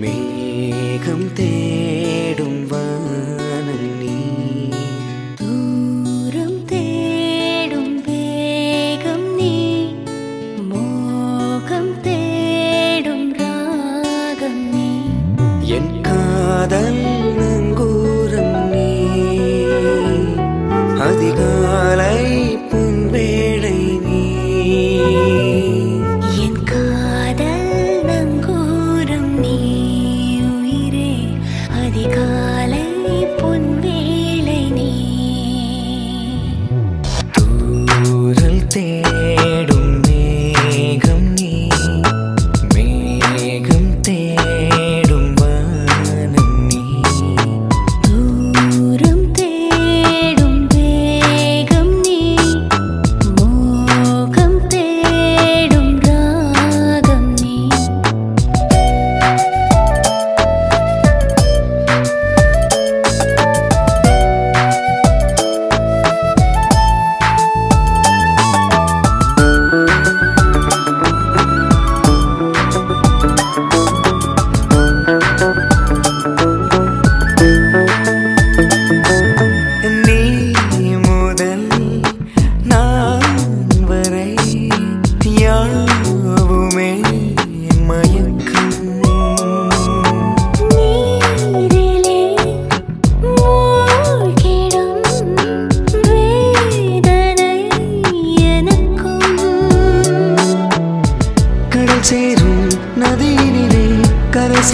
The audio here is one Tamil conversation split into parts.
மேகம் தேடும் வானம் நீ. தூரம் தேடும் வேகம் நீ. மோகம் தேடும் ராகம் நீ. என் காதல்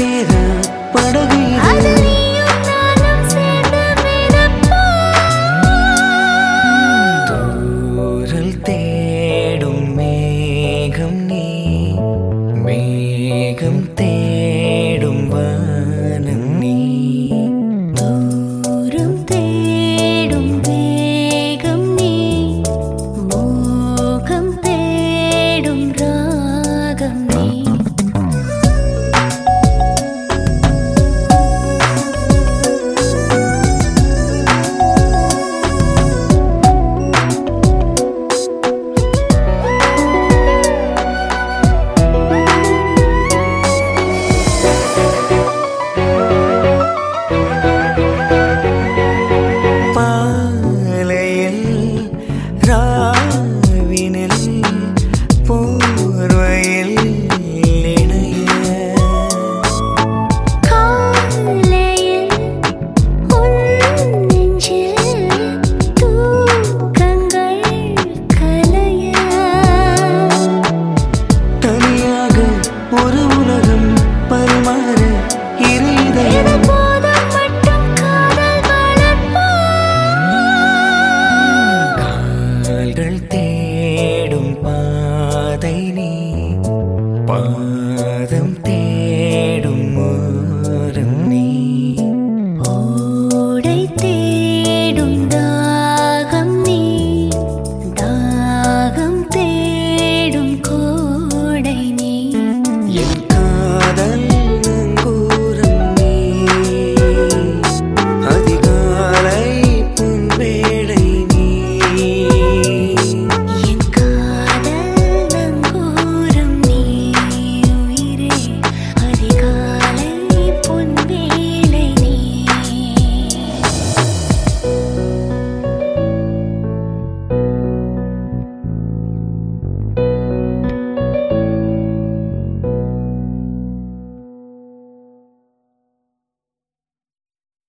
சேர படகில் தூரல் தே 哭了的。